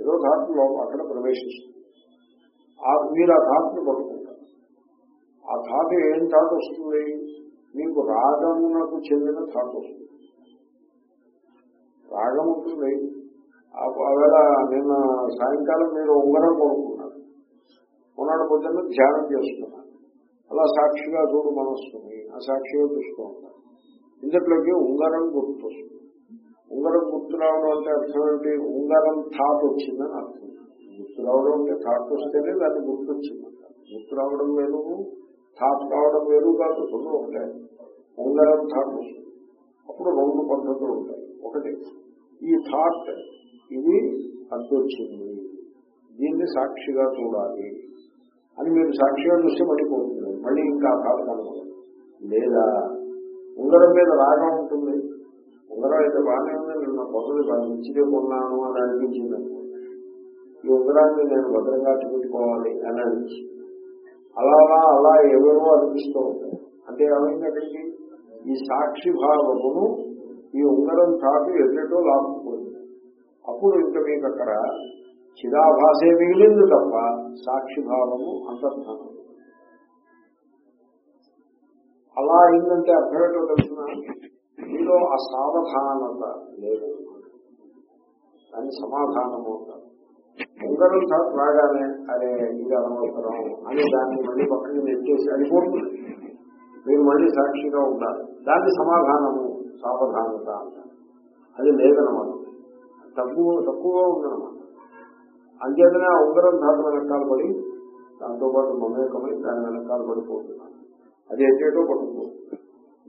ఏదో థాట్ అక్కడ ప్రవేశిస్తుంది. ఆ మీరు ఆ థాట్ పట్టుకుంటారు. ఆ థాట్ ఏం థాట్ వస్తుంది? మీకు రాగమునకు చెందిన థాట్ వస్తుంది రాగం ఉంటుంది ఆవేళ నిన్న సాయంకాలం మీరు ఉంగరం కొనుక్కున్నారు. కొన్నాడు పొద్దున్న ధ్యానం చేస్తున్నారు. అలా సాక్షిగా చూడు మనస్సుని ఆ సాక్షిగా చూస్తూ ఉంటారు ఇంతట్లోకి ఉంగరం గుర్తొస్తుంది. ఉంగరం గుర్తు రావడం అంటే అర్థం ఏంటి? ఉంగరం థాట్ వచ్చిందని అర్థం. గుర్తు రావడం అంటే థాట్ వస్తేనే దాన్ని గుర్తొచ్చింది గుర్తు రావడం లేదు. థాట్ రావడం వేరు కాదు రెండు ఉంటాయి. ఉంగరం థాట్ వస్తుంది అప్పుడు రెండు పద్ధతులు ఉంటాయి. ఒకటి ఈ థాట్ ఇది అడ్డొచ్చింది దీన్ని సాక్షిగా చూడాలి అని మీరు సాక్షిగా చూస్తే మళ్ళీ పోతుంది. మళ్ళీ ఇంకా థాట్ కనబడదు లేదా ఉంగరం మీద రాగా ఉంటుంది. ఉంగరం అయితే బాగానే ఉంది. నిన్న కొత్తది మంచిదే కొన్నాను అని అనిపించింది అనుకోండి. ఈ ఉంగరాన్ని నేను భద్రంగా చూసుకోవాలి అని అనిపించింది. అలా అలా అలా ఎవరో అనిపిస్తూ ఉంటాయి అంటే ఏమైంది అక్కడికి? ఈ సాక్షి భావమును ఈ ఉంగరం తాటు ఎన్నటో లాక్కుపోయింది. అప్పుడు ఇంకా మీకు అక్కడ చిరాభాసే మిగిలింది తప్ప సాక్షిభావము అంతర్ధానం. అలా అయిందంటే అర్థమేటో తెలిసిన? మీలో ఆ లేదు. దాని సమాధానము అంటారు. ఉంగరం సార్ రాగానే అరే ఇది అనవసరం అని దాన్ని మళ్ళీ పక్కకి నెట్టేసి అయిపోతుంది మీరు మళ్ళీ సాక్షిగా ఉండాలి. దాన్ని సమాధానము సావధానత అది లేదనమాట. తక్కువ తక్కువగా ఉందన్నమాట అంచేతనే ఆ ఉంగరం ధాత వెనకాల పడి దాంతో పాటు మమేకమై దాని వెనకాల పడిపోతున్నాను అది ఎట్టేటో పట్టుకోతుంది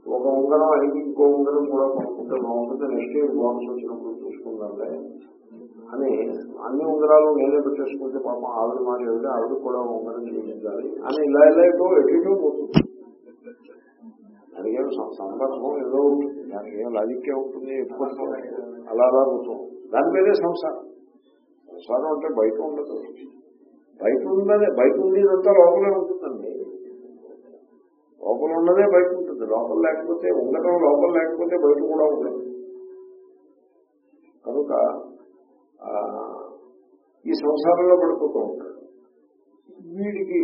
ఒక ఉంగరం అడిగి ఇంకో ఉంగరం కూడా కొనుక్కుంటే బాగుంటుంది. నెక్స్ట్ ఇయర్ బాక్స్ వచ్చినప్పుడు చూసుకుందాం అని అన్ని ఉంగరాలు నేనే పెట్టేసుకుంటే పాపం ఆవిడ మాట ఏమిటి? ఆవిడ కూడా ఉంగరం చేయించాలి అని ఇలా ఇలా ఏదో ఎటో పోతుంది. అడిగే సందర్భం ఏదో ఉంటుంది. దానికి ఏం లాజిక్కే ఉంటుంది ఎప్పుడు అలా అలా పోతుంది. దాని మీదే సంసారం. సంసారం అంటే బయట ఉండదు. బయట ఉన్నదే బయట ఉండేదంతా లోపలే ఉంటుందండి. లోపల ఉన్నదే బయట ఉంటుంది. లోపల లేకపోతే ఉండటం లోపల లేకపోతే బయట కూడా ఉండదు. కనుక ఈ సంసారంలో పడిపోతూ ఉంటాడు. వీడికి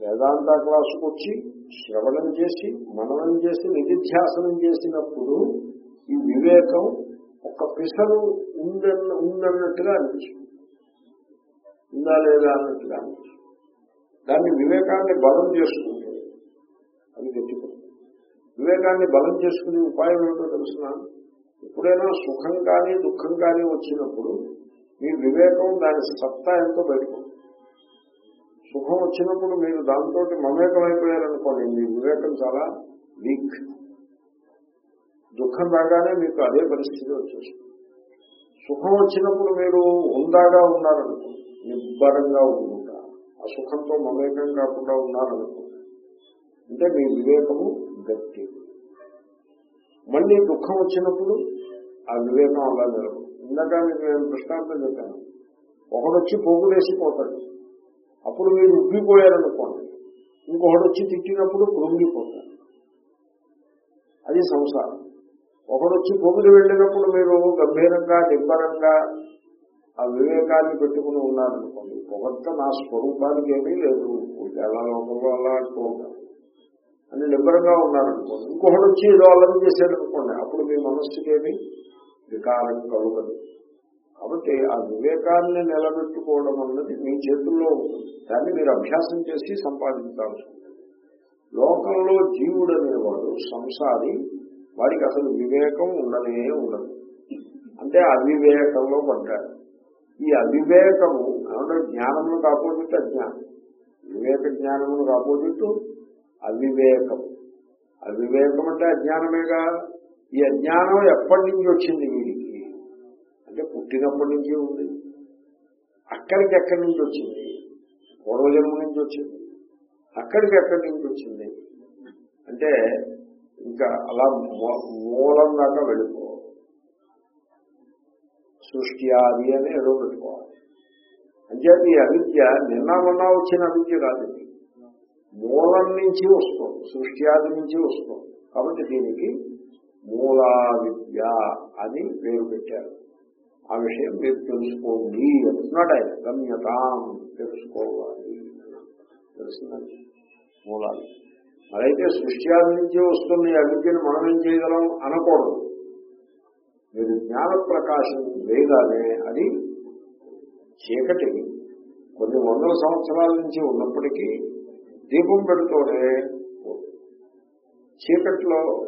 వేదాంత క్లాసుకు వచ్చి శ్రవణం చేసి మననం చేసి నిధిధ్యాసనం చేసినప్పుడు ఈ వివేకం ఒక పిసరు ఉందన్న ఉందన్నట్టుగా అనిపిస్తుంది. ఉందా లేదా అన్నట్టుగా అనిపిస్తుంది. దాన్ని వివేకాన్ని బలం చేసుకుంటే అది గట్టిపోతుంది. వివేకాన్ని బలం చేసుకునే ఉపాయం ఏంటో తెలుసిన? ఎప్పుడైనా సుఖం కానీ దుఃఖం కానీ వచ్చినప్పుడు మీ వివేకం దాని సత్తా ఎంతో బయటకు సుఖం వచ్చినప్పుడు మీరు దాంతో మమేకం అయిపోయారనుకోండి మీ వివేకం చాలా వీక్. దుఃఖం రాగానే మీకు అదే పరిస్థితి వచ్చేస్తుంది. సుఖం వచ్చినప్పుడు మీరు ఉందాగా ఉన్నారనుకోండి నిబ్బరంగా ఉండుంటా ఆ సుఖంతో మమేకం కాకుండా ఉన్నారనుకోండి అంటే మీ వివేకము గట్టి మళ్ళీ దుఃఖం వచ్చినప్పుడు ఆ వివేకం అలా నిలబడు ఇందాక మీకు నేను దృష్టాంతం చెప్పాను. ఒకడొచ్చి పొగులేసిపోతాడు అప్పుడు మీరు ఉబ్బిపోయారనుకోండి. ఇంకొకడు వచ్చి తిట్టినప్పుడు కృంగిపోతాడు. అది సంసారం. ఒకడొచ్చి పొగులు వెళ్ళినప్పుడు మీరు గంభీరంగా నిబ్బరంగా ఆ వివేకాన్ని పెట్టుకుని ఉన్నారనుకోండి పొగట్ట నా స్వరూపానికి ఏమీ లేదు. ఎలా లోపల అలా అంటూ అని నిబ్బరంగా ఉన్నారనుకోండి. ఇంకొకడు వచ్చి ఏదో అల్లరి చేశాడనుకోండి అప్పుడు మీ మనస్సుకేమి వికారం కలుగదు. కాబట్టి ఆ వివేకాన్ని నిలబెట్టుకోవడం అన్నది మీ చేతుల్లో ఉంటుంది. దాన్ని మీరు అభ్యాసం చేసి సంపాదించాల్సి ఉంటుంది. లోకంలో జీవుడు అనేవాడు సంసారి వాడికి అసలు వివేకం ఉండనే ఉండదు. అంటే అవివేకంలో పడ్డాడు. ఈ అవివేకము ఏమంటే జ్ఞానము కాపోజిట్ అజ్ఞానం. వివేక జ్ఞానమును కాపోజిట్ అవివేకం అవివేకం అంటే అజ్ఞానమేగా? ఈ అజ్ఞానం ఎప్పటి నుంచి వచ్చింది? పుట్టినప్పటి నుంచి ఉంది. అక్కడికి ఎక్కడి నుంచి వచ్చింది? పూర్వజన్మ నుంచి వచ్చింది. అక్కడికి ఎక్కడి నుంచి వచ్చింది? అంటే ఇంకా అలా మూ- మూలం దాకా వెళ్ళిపో సృష్టి ఆది అని ఏదో పెట్టుకోవాలి. అంచేది ఈ అవిద్య నిన్న మొన్న వచ్చిన అవిద్య కాదు మూలం నుంచి వస్తుంది సృష్టి ఆది నుంచి వస్తుంది. కాబట్టి దీనికి మూలా విద్య అని పేరు పెట్టారు. ఆ విషయం మీరు తెలుసుకోండి. అంటున్నాడు ఆయన గమ్యతాం. తెలుసుకోవాలి. తెలిసిందండి మూలాలు. మరైతే సృష్టి నుంచి వస్తున్న ఈ అవిద్యను మనం ఏం చేయగలం? అనకూడదు. మీరు జ్ఞాన ప్రకాశం వేయగానే అది చీకటి కొన్ని వందల సంవత్సరాల నుంచి ఉన్నప్పటికీ దీపం పెడుతూనే చీకట్లో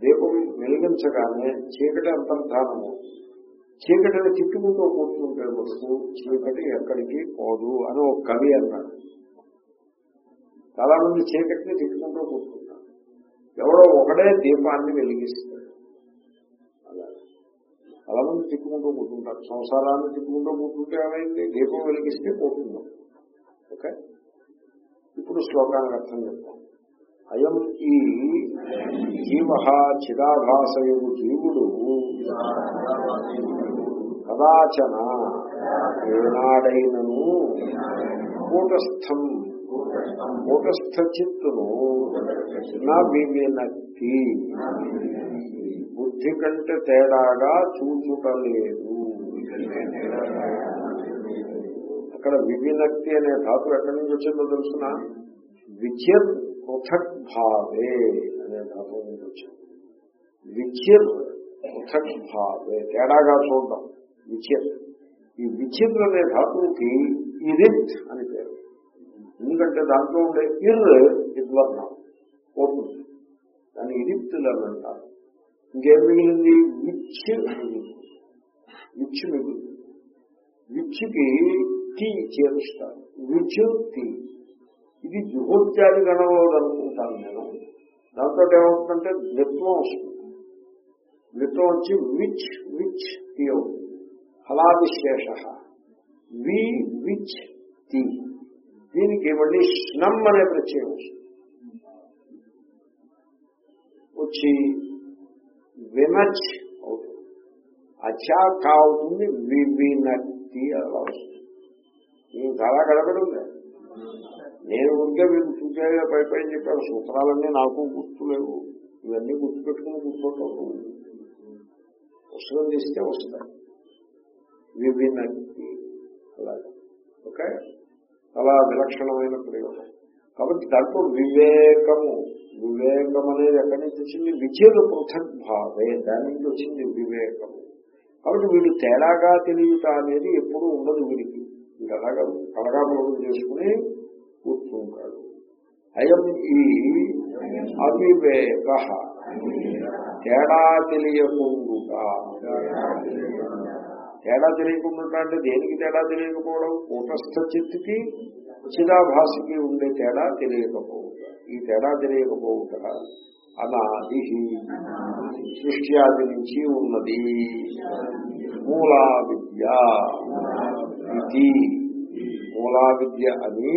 దీపం వెలిగించగానే చీకటి అంతర్ధానము చీకటిని తిట్టుకుంటూ కూర్చుంటే మటుకు చీకటి ఎక్కడికి పోదు అని ఒక కవి అన్నాడు. చాలా మంది చీకటిని తిట్టుకుంటూ కూర్చుంటారు. ఎవడో ఒకడే దీపాన్ని వెలిగిస్తాడు. అలా. చాలా మంది తిట్టుకుంటూ కూర్చుంటారు. సంసారాన్ని తిట్టుకుంటూ కూర్చుంటే ఏమైంది? దీపం వెలిగిస్తే పోతుంది? ఓకే. ఇప్పుడు శ్లోకానికి అర్థం చెప్తాం. అయం ఈ జీవ చిదాభాసయు జీవుడు కదాచన ఏనాడైనను కూటస్థం. కూటస్థ చిత్తును నా వివినక్తి బుద్ధి కంటే తేడాగా చూచుటలేదు. అక్కడ వివినక్తి అనే ధాతు ఎక్కడి నుంచి వచ్చిందో తెలుసిన? విచిర్ పృథక్ భావే అనే ధాతువు నుంచి వచ్చింది. విచిర్ పృథక్ భావే తేడాగా చూడడం. విచిర్ ఈ విచిర్ అనే ధాతువుకి ఇరిత్ అని పేరు. ఎందుకంటే దాంట్లో ఉండే ఇర్ ఇద్వర్ణం పోతుంది. దాన్ని ఇరిత్తులు అని అంటారు. ఇంకేం మిగిలింది? విచ్ విచ్ మిగిలింది. విచ్చుకి టీ చేరుస్తారు. విచు టీ. ఇది జుహోత్యాది గణంలో అనుకుంటాను నేను. దాంతో ఏమవుతుందంటే ద్విత్వం వస్తుంది. ద్విత్వం వచ్చి విచ్ విచ్ టీ అవుతుంది ఫలావిశేష వి విచ్ టీ దీనికి మళ్ళీ స్నం అనే ప్రత్యయం వచ్చి వినచ్ అవుతుంది. అచా కావుతుంది వివినక్తి అలా వస్తుంది. నేను చాలా గడపడుంది నేను ఉంటే మీరు చూసే పై పైన చెప్పాను. సూత్రాలన్నీ నాకు గుర్తులేవు. ఇవన్నీ గుర్తుపెట్టుకుని కూర్చోటం పుస్తకం తీస్తే వస్తాయి విభిన్న అలాగే. ఓకే? చాలా విలక్షణమైన ప్రయోగం. కాబట్టి దాంట్లో వివేకము వివేకం అనేది ఎక్కడి నుంచి వచ్చింది? విద్యలు పృథక్ భావే దాని నుంచి వచ్చింది వివేకము. కాబట్టి వీడు తేడాగా తెలియట అనేది ఎప్పుడూ ఉండదు వీడికి. వీడు అలాగా కలగాపులం చేసుకుని కూర్చుంటాడు. అయం ఈ అవివేక తేడా తెలియకుండా తేడా తెలియకుండా అంటే దేనికి తేడా తెలియకపోవడం? కూటస్థ చిత్తుకి చిరాభాషకి ఉండే తేడా తెలియకపోవుట. ఈ తేడా తెలియకపోవుట అనాది సృష్ట్యాది నుంచి ఉన్నది. మూలా విద్య ఇది. మూలా విద్య అని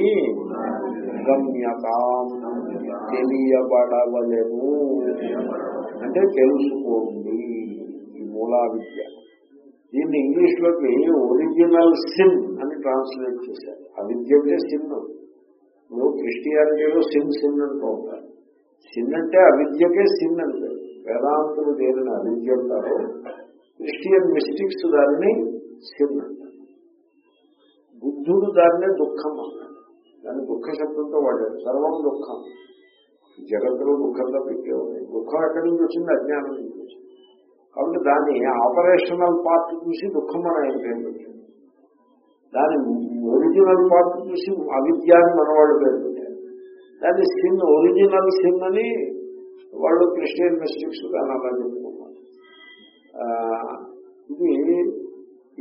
గమ్యతాం. తెలియబడవలేము. అంటే తెలుసుకోండి ఈ మూలా విద్య దీన్ని ఇంగ్లీష్లోకి ఒరిజినల్ సిన్ అని ట్రాన్స్లేట్ చేశారు. అవిద్య అంటే సిన్ ఇప్పుడు క్రిస్టియానిటీలో సిన్ సిన్ అంటూ ఉంటారు సిన్ అంటే అవిద్యకే సిన్ అంటే. వేదాంతులు దేనిని అవిద్య అంటారో క్రిస్టియన్ మిస్టిక్స్ దాన్ని సిన్ అంటారు. బుద్ధుడు దాన్నే దుఃఖం అన్నాడు దాన్ని దుఃఖ శబ్దంతో వాడాడు సర్వం దుఃఖం. జగత్తులో దుఃఖం తప్పించే ఉంది. దుఃఖం ఎక్కడి నుంచి వచ్చింది? అజ్ఞానం నుంచి వచ్చింది. కాబట్టి దాని ఆపరేషనల్ పార్ట్ చూసి దుఃఖం మన ఆయన పేరు దాని ఒరిజినల్ పార్ట్ చూసి అవిద్యాన్ని మనవాళ్ళు పేరు పెట్టారు. దాన్ని సిన్ ఒరిజినల్ సిన్ అని వాళ్ళు క్రిస్టియన్ మిస్టిక్స్ దాన్ని అలా చెప్పుకున్నారు ఇది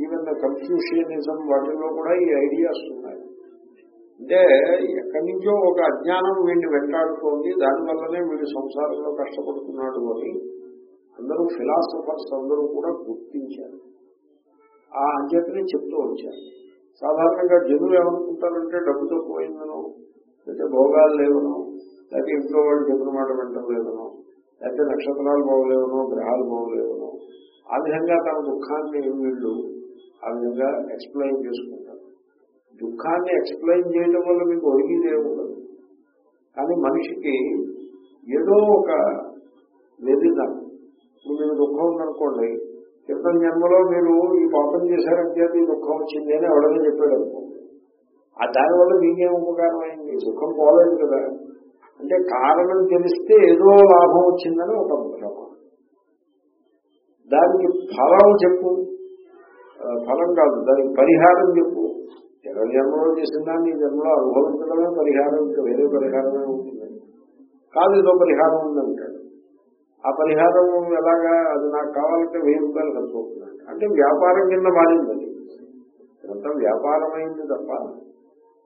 ఈవెన్ కన్ఫ్యూషియనిజం వాటిల్లో కూడా ఈ ఐడియాస్ ఉన్నాయి. అంటే ఎక్కడి నుంచో ఒక అజ్ఞానం వీడిని వెంటాడుతోంది. దానివల్లనే వీడు సంసారంలో కష్టపడుతున్నాడు అని అందరూ ఫిలాసఫర్స్ అందరూ కూడా గుర్తించారు. ఆ అంచేతనే చెప్తూ వచ్చారు. సాధారణంగా జనులు ఏమనుకుంటారంటే డబ్బు తక్కువైందనో లేకపోతే భోగాలు లేవనో లేకపోతే ఇంట్లో వాళ్ళు చెప్పిన మాట వింటలేదనో లేకపోతే నక్షత్రాలు బాగోలేవనో గ్రహాలు బాగోలేవనో. ఆ విధంగా తన దుఃఖాన్ని వీళ్ళు ఆ విధంగా ఎక్స్ప్లెయిన్ చేసుకుంటారు. దుఃఖాన్ని ఎక్స్ప్లెయిన్ చేయడం వల్ల మీకు ఒరిగిదే ఉండదు. కానీ మనిషికి ఏదో ఒక వెదిదాం ఇప్పుడు మీకు దుఃఖం ఉందనుకోండి క్రితం జన్మలో మీరు ఈ పాపం చేశారంటే ఈ దుఃఖం వచ్చింది అని ఎవడని చెప్పాడు అనుకోండి ఆ దానివల్ల మీకేం ఉపకారం అయింది? దుఃఖం పోలేదు కదా. అంటే కారణం తెలిస్తే ఏదో లాభం వచ్చిందని ఒక భ్రమ. దానికి ఫలం చెప్పు. ఫలం కాదు దానికి పరిహారం చెప్పు. ఇరవై జన్మలో చేసిన దాన్ని ఈ జన్మలో అనుభవించడమే పరిహారం ఇంకా వేరే పరిహారమే ఉంటుంది. కాదు ఏదో పరిహారం ఉందంటాడు ఆ పరిహారం ఎలాగా అది నాకు కావాలంటే వెయ్యి రూపాయలు ఖర్చు అంటే వ్యాపారం కింద మారింది. అది ఇదంతా వ్యాపారమైంది తప్ప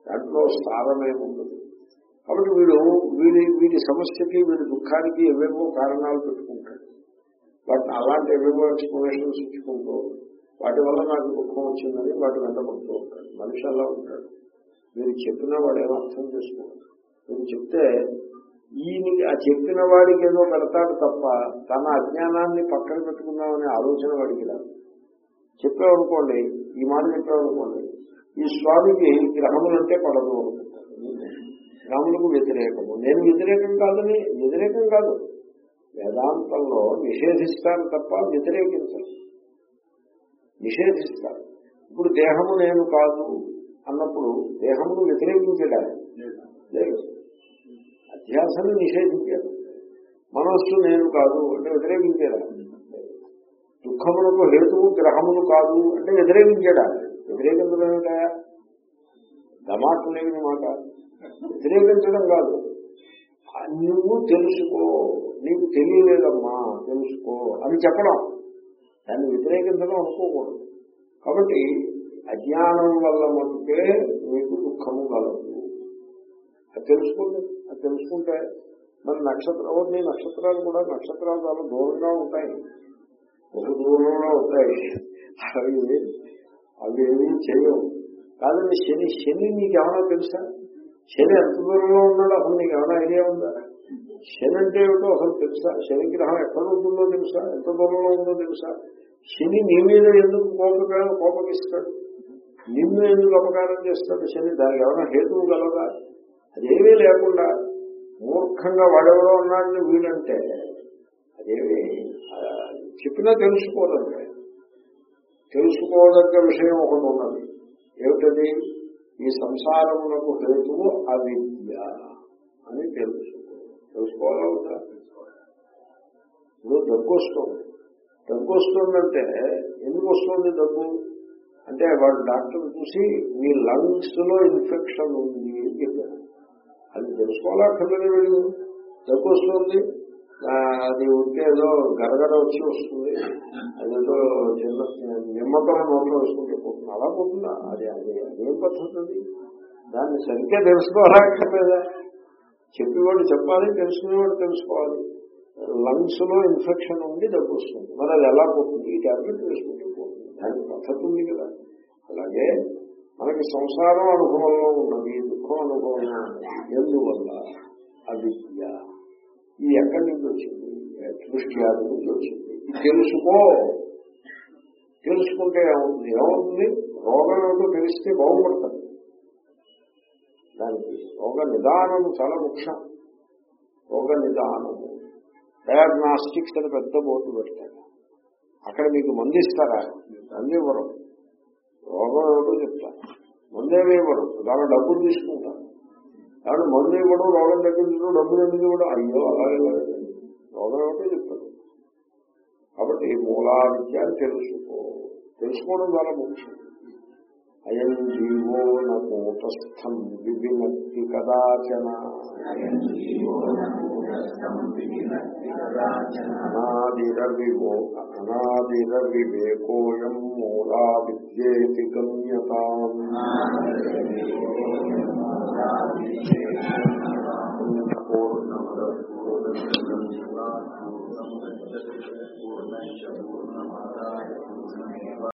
దాంట్లో సారమేముండదు కాబట్టి వీడు వీడి వీడి సమస్యకి వీడి దుఃఖానికి ఏవేవో కారణాలు పెట్టుకుంటాడు. బట్ అలాంటి ఏవేవో ఎక్స్ప్లెనేషన్స్ ఇచ్చుకుంటూ వాటి వల్ల నాకు దుఃఖం వచ్చిందని వాటి వెంటబడుతూ ఉంటాడు. మనిషి అలా ఉంటాడు. మీరు చెప్పిన వాడు ఏమో అర్థం చేసుకోవాలి. మీరు చెప్తే ఈయనకి ఆ చెప్పిన వాడికి ఏదో పెడతాడు తప్ప తన అజ్ఞానాన్ని పక్కన పెట్టుకుందామనే ఆలోచన వాడికి రాదు. చెప్పామనుకోండి ఈ మాట చెప్పామనుకోండి ఈ స్వామికి గ్రహములంటే పడదు గ్రహములకు వ్యతిరేకము. నేను వ్యతిరేకం కాదని వ్యతిరేకం కాదు. వేదాంతంలో నిషేధిస్తాను తప్ప వ్యతిరేకించను నిషేధిస్తారు. ఇప్పుడు దేహము నేను కాదు అన్నప్పుడు దేహమును వ్యతిరేకించడా లేదు. అధ్యాసను నిషేధించాడు మనస్సు నేను కాదు అంటే వ్యతిరేకించాడా దుఃఖములకు హేతువు గ్రహములు కాదు అంటే వ్యతిరేకించాడా? వ్యతిరేకించడం ఏమిటా? గమాట లేని మాట. వ్యతిరేకించడం కాదు. నువ్వు తెలుసుకో. నీకు తెలియలేదమ్మా తెలుసుకో అని చెప్పడం. దాన్ని వ్యతిరేకించడం అనుకోకూడదు. కాబట్టి అజ్ఞానం వల్ల మటుకే మీకు దుఃఖము కలదు. అది తెలుసుకోండి. అది తెలుసుకుంటే మరి నక్షత్రం నీ నక్షత్రాలు కూడా నక్షత్రాలు చాలా దూరంగా ఉంటాయి. ఒక దూరంలో ఉంటాయి. అవి అవి ఏమీ చేయవు. కాదండి శని శని నీకు ఏమైనా తెలుసా? శని ఎంత దూరంలో ఉన్నాడో అసలు నీకు ఏమైనా ఐడియా ఉందా? శని అంటే ఏమిటో అసలు తెలుసా? శని గ్రహం ఎక్కడ ఉంటుందో తెలుసా? ఎంత దూరంలో ఉందో తెలుసా? శని నీ మీద ఎందుకు కోపకారం? కోపగిస్తాడు నిన్ను ఎందుకు అపకారం చేస్తాడు శని? దానికి ఏమైనా హేతువు కలదా అదేమీ లేకుండా మూర్ఖంగా వాడెవడో ఉన్నాడని వీడంటే అదేమి చెప్పినా తెలుసుకోదండి. తెలుసుకోదగ్గ విషయం ఒకటి ఉన్నది. ఏమిటది? ఈ సంసారమునకు హేతువు అవిద్య అని తెలుసుకో తెలుసుకోవాలి ఇప్పుడు దగ్గు వస్తుంది. దగ్గు వస్తుందంటే ఎందుకు వస్తుంది దగ్గు అంటే వాడు డాక్టర్ చూసి మీ లంగ్స్లో ఇన్ఫెక్షన్ ఉంది అని చెప్పారు అది తెలుసుకోవాలా అక్కర్లేదు వీళ్ళు? దగ్గు వస్తుంది అది ఉంటే ఏదో గరగర వచ్చి వస్తుంది. అదేదో చిన్న నిమ్మకం నోట్లో వేసుకుంటే పోతుంది. అలా పోతుందా? అది అది అదేం పద్ధతి దాన్ని సరిగ్గా తెలుసుకోవాలా అక్కర్లేదా? చెప్పేవాడు చెప్పాలి తెలుసుకునేవాడు తెలుసుకోవాలి. లంగ్స్లో ఇన్ఫెక్షన్ ఉంది దగ్గు వస్తుంది. మరి అది ఎలా పోతుంది? ఈ టాబ్లెట్ వేసుకుంటే పోతుంది. దానికి పద్ధతి ఉంది కదా. అలాగే మనకి సంసారం అనుభవంలో ఉన్నది దుఃఖం అనుభవంలో ఉన్నది. ఎందువల్ల? అవిద్య. ఈ ఎక్కడి నుంచి వచ్చింది? దృష్టి ఆది నుంచి వచ్చింది? తెలుసుకో. తెలుసుకుంటే ఏమవుతుంది ఏమవుతుంది రోగం ఏమిటో తెలిస్తే బాగుపడుతుంది దానికి రోగ నిదానం చాలా ముఖ్యం. రోగ నిదానము. డయాగ్నాస్టిక్స్ అని పెద్ద బోర్డు పెడతాడు అక్కడ మీకు మందు ఇస్తారా? మందు ఇవ్వరు. రోగం ఏమిటో చెప్తారు. మందేమి ఇవ్వరు. దాని డబ్బులు తీసుకుంటారు. కాబట్టి మందు ఇవ్వడం రోగం తగ్గించడం డబ్బులు ఎందుకు ఇవ్వడం? అయ్యో అలాగే లేదు. రోగం ఏమిటో చెప్తారు. కాబట్టి మూలావిద్యాన్ని తెలుసుకో. తెలుసుకోవడం చాలా ముఖ్యం. అయం జీవో నూతస్థం విభినక్తి కదాచన అనాదిరవివో అనాదిరవివేకోయం మూలా విద్యేతి గమ్యతాం పూర్ణమద పూర్ణమిదం పూర్ణముదచ్యతే పూర్ణశ్చ పూర్ణమాదాయ పూర్ణమేవ